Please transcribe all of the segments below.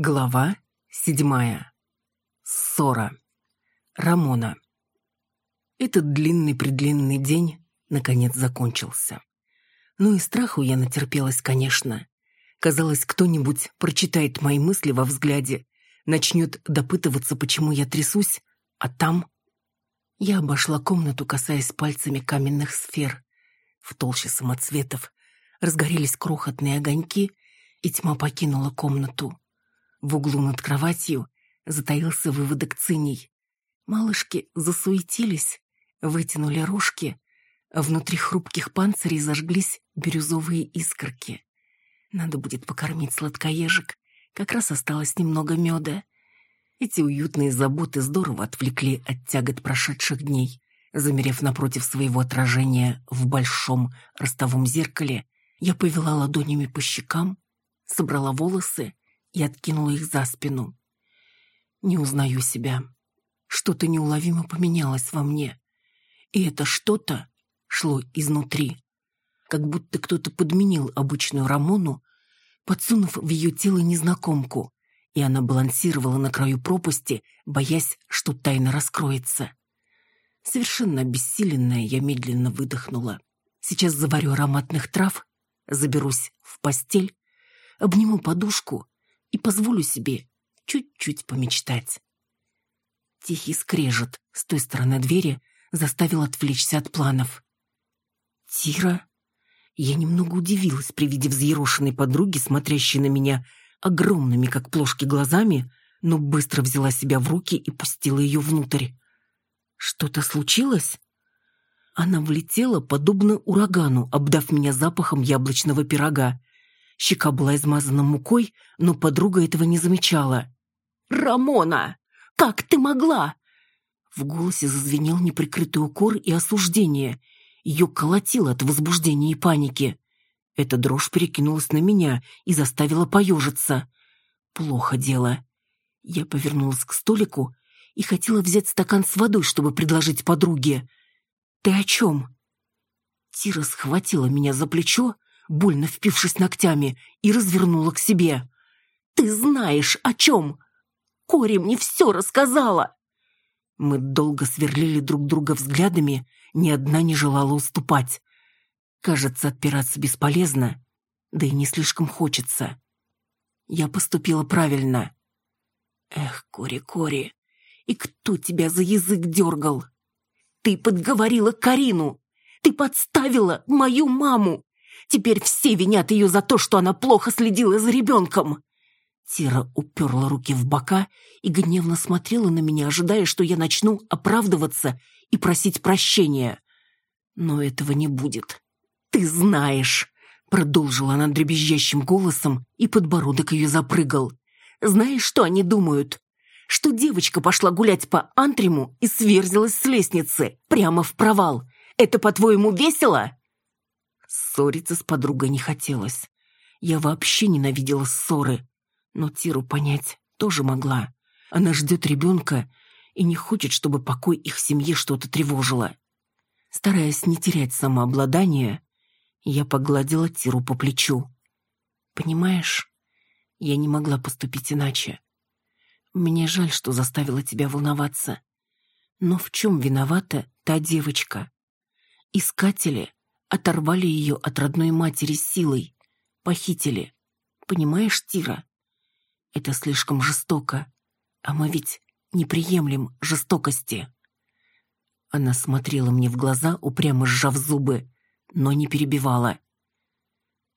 Глава седьмая. Ссора. Рамона. Этот длинный-предлинный день наконец закончился. Ну и страху я натерпелась, конечно. Казалось, кто-нибудь прочитает мои мысли во взгляде, начнет допытываться, почему я трясусь, а там... Я обошла комнату, касаясь пальцами каменных сфер. В толще самоцветов разгорелись крохотные огоньки, и тьма покинула комнату. В углу над кроватью затаился выводок циней. Малышки засуетились, вытянули рожки, внутри хрупких панцирей зажглись бирюзовые искорки. Надо будет покормить сладкоежек, как раз осталось немного меда. Эти уютные заботы здорово отвлекли от тягот прошедших дней. Замерев напротив своего отражения в большом ростовом зеркале, я повела ладонями по щекам, собрала волосы и откинула их за спину. Не узнаю себя. Что-то неуловимо поменялось во мне. И это что-то шло изнутри. Как будто кто-то подменил обычную Рамону, подсунув в ее тело незнакомку, и она балансировала на краю пропасти, боясь, что тайна раскроется. Совершенно обессиленная, я медленно выдохнула. Сейчас заварю ароматных трав, заберусь в постель, обниму подушку и позволю себе чуть-чуть помечтать. Тихий скрежет с той стороны двери заставил отвлечься от планов. «Тира?» Я немного удивилась при виде взъерошенной подруги, смотрящей на меня огромными, как плошки, глазами, но быстро взяла себя в руки и пустила ее внутрь. «Что-то случилось?» Она влетела, подобно урагану, обдав меня запахом яблочного пирога. Щека была измазана мукой, но подруга этого не замечала. «Рамона! Как ты могла?» В голосе зазвенел неприкрытый укор и осуждение. Ее колотило от возбуждения и паники. Эта дрожь перекинулась на меня и заставила поежиться. Плохо дело. Я повернулась к столику и хотела взять стакан с водой, чтобы предложить подруге. «Ты о чем?» Тира схватила меня за плечо, больно впившись ногтями, и развернула к себе. «Ты знаешь, о чем? Кори мне все рассказала!» Мы долго сверлили друг друга взглядами, ни одна не желала уступать. Кажется, отпираться бесполезно, да и не слишком хочется. Я поступила правильно. Эх, Кори, Кори, и кто тебя за язык дергал? Ты подговорила Карину. Ты подставила мою маму. Теперь все винят ее за то, что она плохо следила за ребенком. Тира уперла руки в бока и гневно смотрела на меня, ожидая, что я начну оправдываться и просить прощения. Но этого не будет. «Ты знаешь!» — продолжила она дребезжащим голосом, и подбородок ее запрыгал. «Знаешь, что они думают? Что девочка пошла гулять по антриму и сверзилась с лестницы прямо в провал. Это, по-твоему, весело?» Ссориться с подругой не хотелось. Я вообще ненавидела ссоры. Но Тиру понять тоже могла. Она ждет ребенка и не хочет, чтобы покой их семьи что-то тревожило. Стараясь не терять самообладание, я погладила Тиру по плечу. «Понимаешь, я не могла поступить иначе. Мне жаль, что заставила тебя волноваться. Но в чем виновата та девочка? Искатели оторвали ее от родной матери силой, похитили. Понимаешь, Тира? Это слишком жестоко, а мы ведь не приемлем жестокости. Она смотрела мне в глаза, упрямо сжав зубы, но не перебивала.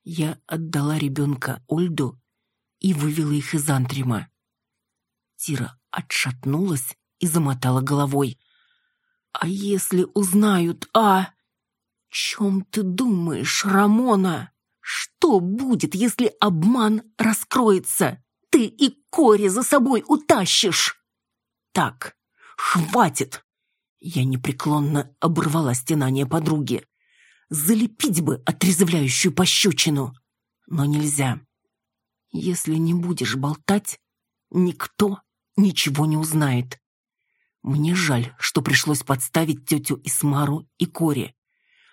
Я отдала ребенка Ольду и вывела их из антрима. Тира отшатнулась и замотала головой. «А если узнают, а...» «Чем ты думаешь, Рамона? Что будет, если обман раскроется? Ты и Кори за собой утащишь!» «Так, хватит!» Я непреклонно оборвала стенание подруги. Залепить бы отрезвляющую пощечину. Но нельзя. Если не будешь болтать, никто ничего не узнает. Мне жаль, что пришлось подставить тетю Исмару и Кори.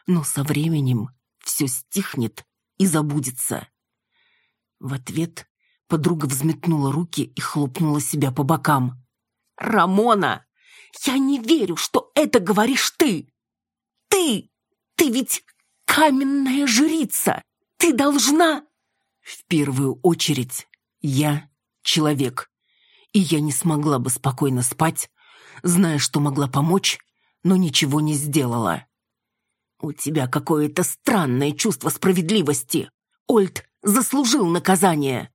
Но со временем все стихнет и забудется. В ответ Подруга взметнула руки и хлопнула себя по бокам. «Рамона, я не верю, что это говоришь ты! Ты! Ты ведь каменная жрица! Ты должна...» «В первую очередь, я человек, и я не смогла бы спокойно спать, зная, что могла помочь, но ничего не сделала». «У тебя какое-то странное чувство справедливости. Ольд заслужил наказание!»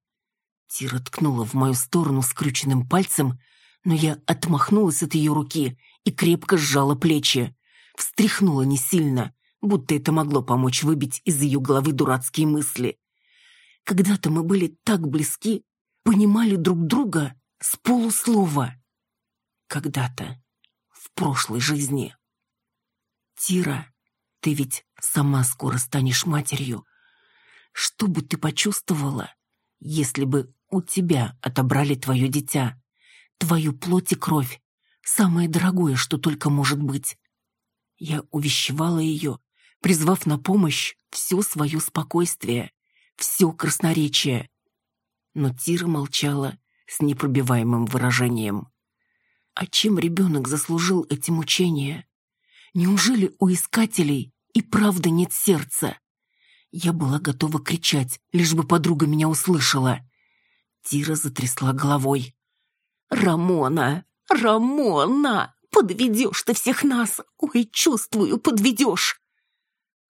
Тира ткнула в мою сторону скрюченным пальцем, но я отмахнулась от ее руки и крепко сжала плечи. Встряхнула не сильно, будто это могло помочь выбить из ее головы дурацкие мысли. Когда-то мы были так близки, понимали друг друга с полуслова. Когда-то, в прошлой жизни. Тира, ты ведь сама скоро станешь матерью. Что бы ты почувствовала, если бы у тебя отобрали твое дитя, твою плоть и кровь, самое дорогое, что только может быть. Я увещевала ее, призвав на помощь все свое спокойствие, все красноречие. Но Тира молчала с непробиваемым выражением. А чем ребенок заслужил эти мучения? Неужели у искателей и правда нет сердца? Я была готова кричать, лишь бы подруга меня услышала. Тира затрясла головой. «Рамона! Рамона! Подведешь ты всех нас! Ой, чувствую, подведешь!»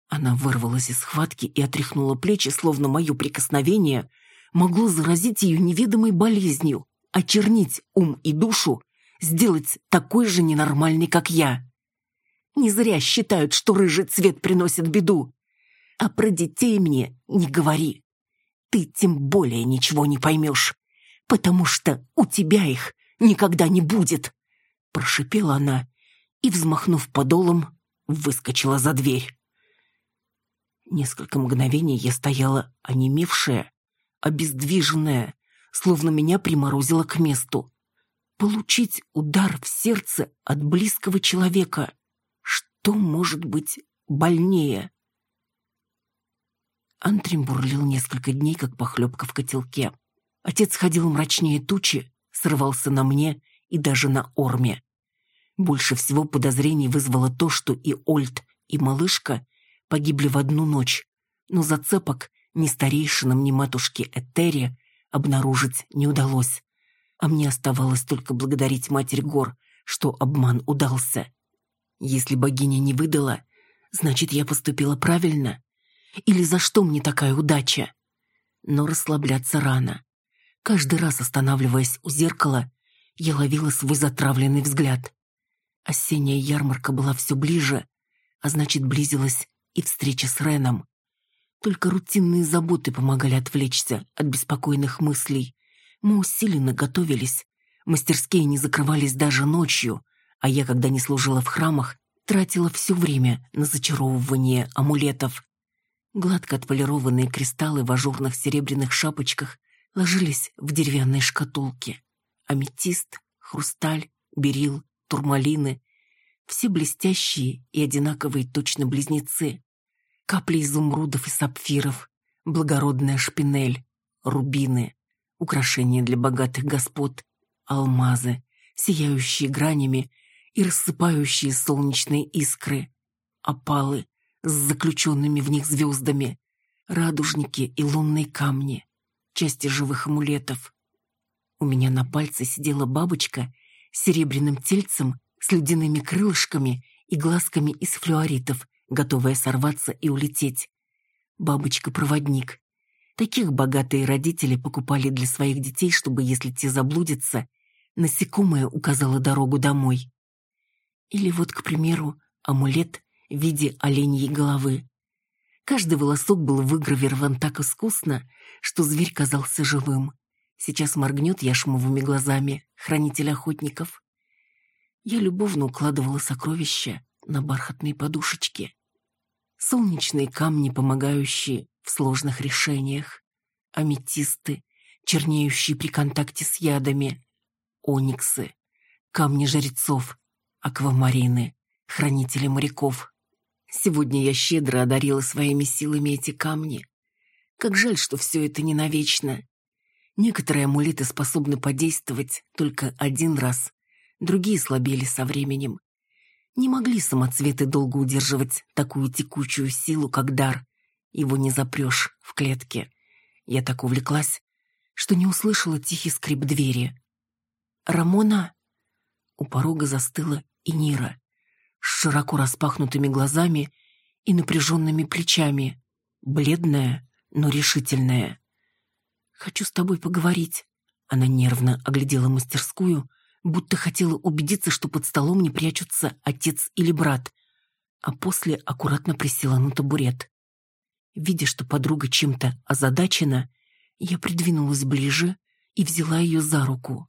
Она вырвалась из схватки и отряхнула плечи, словно мое прикосновение могло заразить ее неведомой болезнью, очернить ум и душу, сделать такой же ненормальной, как я. Не зря считают, что рыжий цвет приносит беду. А про детей мне не говори ты тем более ничего не поймешь, потому что у тебя их никогда не будет!» Прошипела она и, взмахнув подолом, выскочила за дверь. Несколько мгновений я стояла онемевшая, обездвиженная, словно меня приморозило к месту. Получить удар в сердце от близкого человека. Что может быть больнее? Антрим бурлил несколько дней, как похлебка в котелке. Отец ходил мрачнее тучи, срывался на мне и даже на Орме. Больше всего подозрений вызвало то, что и Ольд, и малышка погибли в одну ночь, но зацепок ни старейшинам, ни матушке Этере обнаружить не удалось. А мне оставалось только благодарить Матерь Гор, что обман удался. Если богиня не выдала, значит, я поступила правильно. Или за что мне такая удача? Но расслабляться рано. Каждый раз, останавливаясь у зеркала, я ловила свой затравленный взгляд. Осенняя ярмарка была все ближе, а значит, близилась и встреча с Реном. Только рутинные заботы помогали отвлечься от беспокойных мыслей. Мы усиленно готовились. Мастерские не закрывались даже ночью, а я, когда не служила в храмах, тратила все время на зачаровывание амулетов. Гладко отполированные кристаллы в ажурных серебряных шапочках ложились в деревянные шкатулки. Аметист, хрусталь, берил, турмалины — все блестящие и одинаковые точно близнецы. Капли изумрудов и сапфиров, благородная шпинель, рубины, украшения для богатых господ, алмазы, сияющие гранями и рассыпающие солнечные искры, опалы, с заключенными в них звездами, радужники и лунные камни, части живых амулетов. У меня на пальце сидела бабочка с серебряным тельцем, с ледяными крылышками и глазками из флюоритов, готовая сорваться и улететь. Бабочка-проводник. Таких богатые родители покупали для своих детей, чтобы, если те заблудятся, насекомое указало дорогу домой. Или вот, к примеру, амулет в виде оленьей головы. Каждый волосок был выгравирован так искусно, что зверь казался живым. Сейчас моргнет яшмовыми глазами хранитель охотников. Я любовно укладывала сокровища на бархатные подушечки. Солнечные камни, помогающие в сложных решениях. Аметисты, чернеющие при контакте с ядами. Ониксы, камни жрецов, аквамарины, хранители моряков. Сегодня я щедро одарила своими силами эти камни. Как жаль, что все это не навечно. Некоторые амулеты способны подействовать только один раз, другие слабели со временем. Не могли самоцветы долго удерживать такую текучую силу, как дар. Его не запрешь в клетке. Я так увлеклась, что не услышала тихий скрип двери. «Рамона?» У порога застыла и Нира с широко распахнутыми глазами и напряженными плечами, бледная, но решительная. «Хочу с тобой поговорить». Она нервно оглядела мастерскую, будто хотела убедиться, что под столом не прячутся отец или брат, а после аккуратно присела на табурет. Видя, что подруга чем-то озадачена, я придвинулась ближе и взяла ее за руку.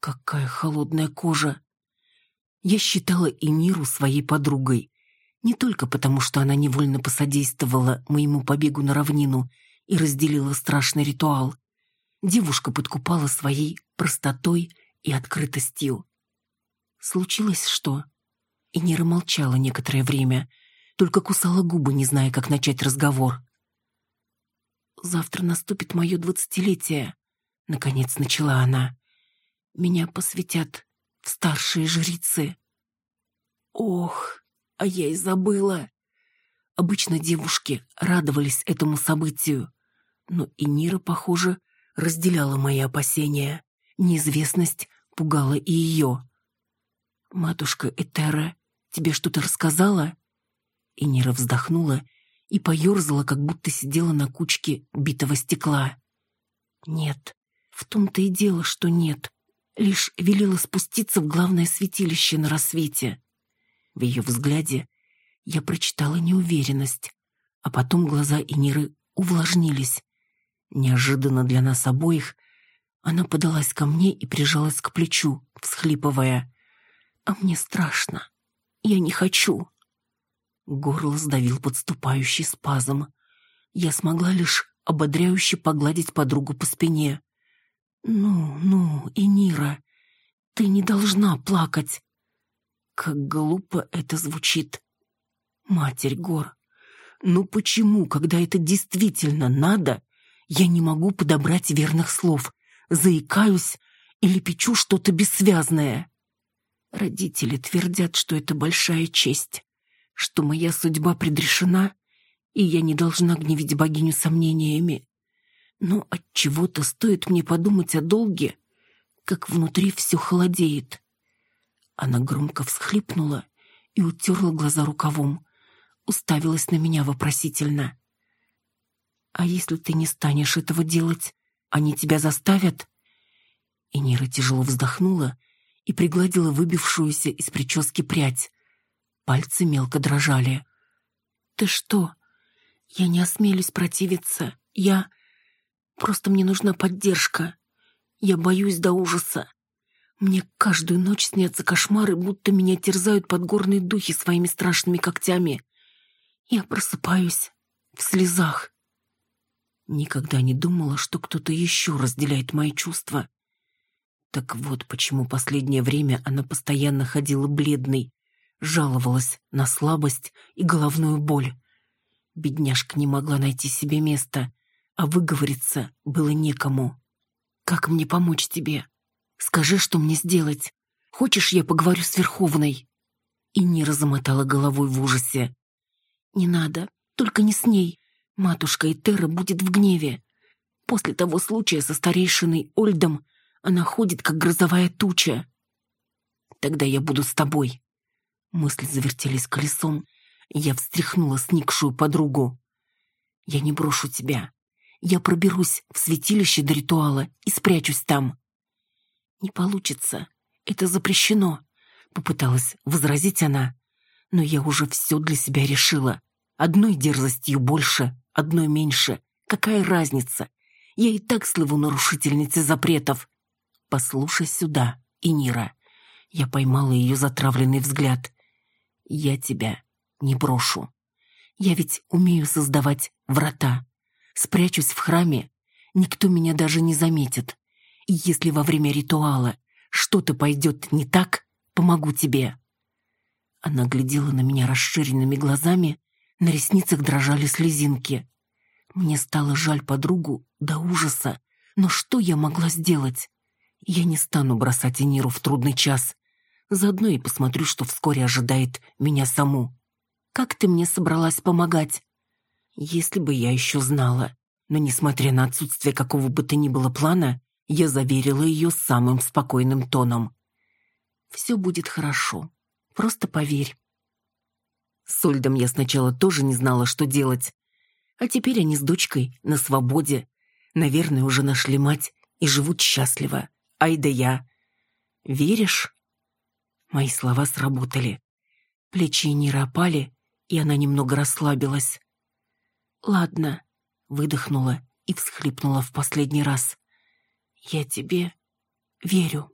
Какая холодная кожа! Я считала Эмиру своей подругой, не только потому, что она невольно посодействовала моему побегу на равнину и разделила страшный ритуал. Девушка подкупала своей простотой и открытостью. Случилось что? И Нера молчала некоторое время, только кусала губы, не зная, как начать разговор. «Завтра наступит мое двадцатилетие», — наконец начала она. «Меня посвятят в старшие жрицы». «Ох, а я и забыла!» Обычно девушки радовались этому событию, но и Нира, похоже, разделяла мои опасения. Неизвестность пугала и ее. «Матушка Этера тебе что-то рассказала?» И Нира вздохнула и поерзала, как будто сидела на кучке битого стекла. «Нет, в том-то и дело, что нет. Лишь велела спуститься в главное святилище на рассвете». В ее взгляде я прочитала неуверенность, а потом глаза Иниры увлажнились. Неожиданно для нас обоих она подалась ко мне и прижалась к плечу, всхлипывая. «А мне страшно. Я не хочу». Горло сдавил подступающий спазм. Я смогла лишь ободряюще погладить подругу по спине. «Ну, ну, Энира, ты не должна плакать». Как глупо это звучит. Матерь гор, ну почему, когда это действительно надо, я не могу подобрать верных слов, заикаюсь или печу что-то бессвязное? Родители твердят, что это большая честь что моя судьба предрешена, и я не должна гневить богиню сомнениями. Но от чего то стоит мне подумать о долге, как внутри все холодеет. Она громко всхлипнула и утерла глаза рукавом, уставилась на меня вопросительно. «А если ты не станешь этого делать, они тебя заставят?» И Нира тяжело вздохнула и пригладила выбившуюся из прически прядь. Пальцы мелко дрожали. «Ты что? Я не осмелюсь противиться. Я... Просто мне нужна поддержка. Я боюсь до ужаса. Мне каждую ночь снятся кошмары, будто меня терзают подгорные духи своими страшными когтями. Я просыпаюсь в слезах. Никогда не думала, что кто-то еще разделяет мои чувства. Так вот почему последнее время она постоянно ходила бледной, жаловалась на слабость и головную боль. Бедняжка не могла найти себе места, а выговориться было некому. «Как мне помочь тебе? Скажи, что мне сделать. Хочешь, я поговорю с Верховной?» И не размотала головой в ужасе. «Не надо, только не с ней. Матушка Этера будет в гневе. После того случая со старейшиной Ольдом она ходит, как грозовая туча. Тогда я буду с тобой. Мысли завертелись колесом, я встряхнула сникшую подругу. «Я не брошу тебя. Я проберусь в святилище до ритуала и спрячусь там». «Не получится. Это запрещено», — попыталась возразить она. «Но я уже все для себя решила. Одной дерзостью больше, одной меньше. Какая разница? Я и так слыву нарушительницей запретов. Послушай сюда, Инира». Я поймала ее затравленный взгляд. Я тебя не брошу. Я ведь умею создавать врата. Спрячусь в храме, никто меня даже не заметит. И если во время ритуала что-то пойдет не так, помогу тебе». Она глядела на меня расширенными глазами, на ресницах дрожали слезинки. Мне стало жаль подругу до ужаса, Но что я могла сделать? Я не стану бросать Эниру в трудный час. Заодно и посмотрю, что вскоре ожидает меня саму. Как ты мне собралась помогать? Если бы я еще знала. Но, несмотря на отсутствие какого бы то ни было плана, я заверила ее самым спокойным тоном. «Все будет хорошо. Просто поверь». С Ольдом я сначала тоже не знала, что делать. А теперь они с дочкой на свободе. Наверное, уже нашли мать и живут счастливо. Ай да я. Веришь? Мои слова сработали. Плечи Ниры опали, и она немного расслабилась. «Ладно», — выдохнула и всхлипнула в последний раз. «Я тебе верю».